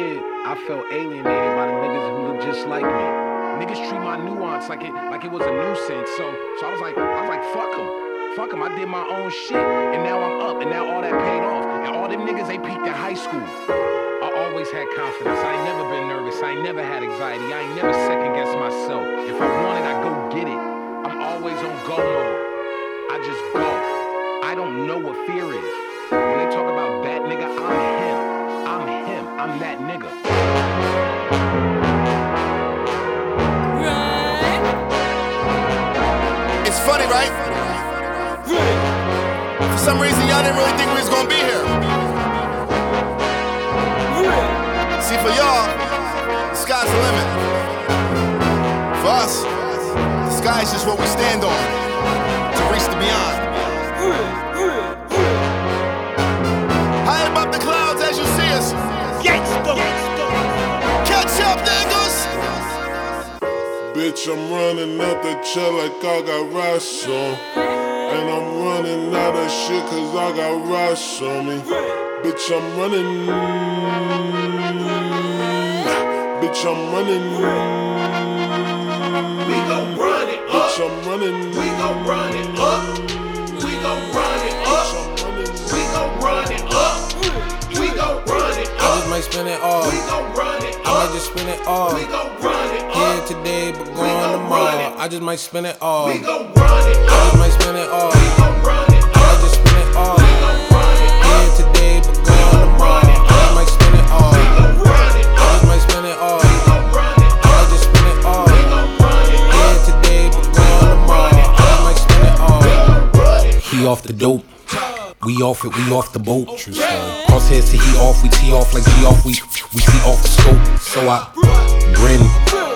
kid, I felt alienated by the niggas who look just like me. Niggas treat my nuance like it like it was a nuisance. So so I was like, I was like, fuck them. Fuck them. I did my own shit. And now I'm up. And now all that paid off. And all them niggas, they peaked in high school. I always had confidence. I ain't never been nervous. I ain't never had anxiety. I ain't never second guessed myself. I'm that nigga. It's funny, right? For some reason, y'all didn't really think we was gonna be here. See, for y'all, the sky's the limit. For us, the sky is just what we stand on to reach the beyond. Bitch, I'm running out the chair like I got rocks on. And I'm running out of shit cause I got rocks on me. Bitch, I'm running. Bitch, I'm running. We gon' run it up. Bitch, I'm running. We gon' run it up. We gon' run it up. We gon' run it up. We gon' run it I just might spend it all. We gon' run it I might just spend it all. We gon' run it up. Today, but We gone gon' run it. tomorrow. I just might spend it all. We gon' run it just might spend it all. We gon' run it I just spend it all. We gon' run it Here today, but gone tomorrow. I just might spend it all. We gon' run it I just might spend it all. We gon' run it I just spend it all. We gon' run it Here today, but gone tomorrow. I just might spend it all. Run it. He off the dope. We off it, we off the boat. True story. Crosshairs to he off, we tee off like G off, we we see off the scope. So I grin.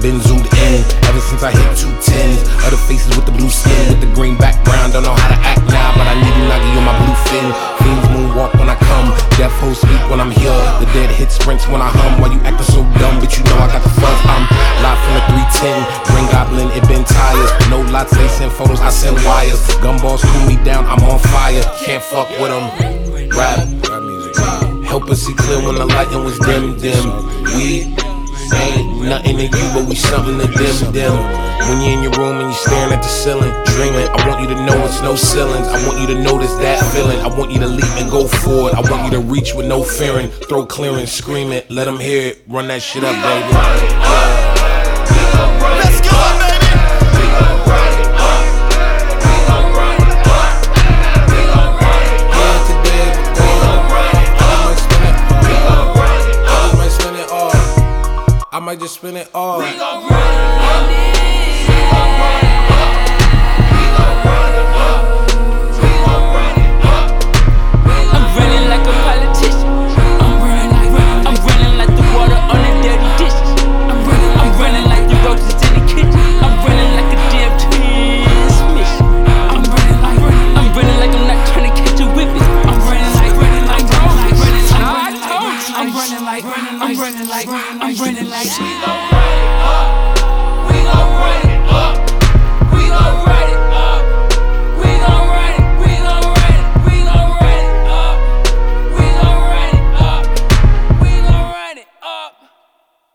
Been zoomed in. Ever since I hit 210. Other faces with the blue skin, with the green background. Don't know how to act now, but I need a nuggy on my blue fin. Fiends moonwalk when I come. Death hoes speak when I'm here. The dead hit sprints when I hum. Why you acting so dumb? But you know I got the fuzz. I'm live from the 310. Green Goblin, it been tires. No lots, they send photos, I send wires. Gumballs cool me down, I'm on fire. Can't fuck with them. Rap, rap music. Help us see clear when the lighting was dim, dim. We ain't nothing to you, but we something to them, them. When you're in your room and you're staring at the ceiling, dreaming, I want you to know it's no ceilings. I want you to notice that feeling. I want you to leap and go forward. I want you to reach with no fearing. Throw clearance, scream it, let them hear it. Run that shit up, baby. Let's go, might just spin it all. like she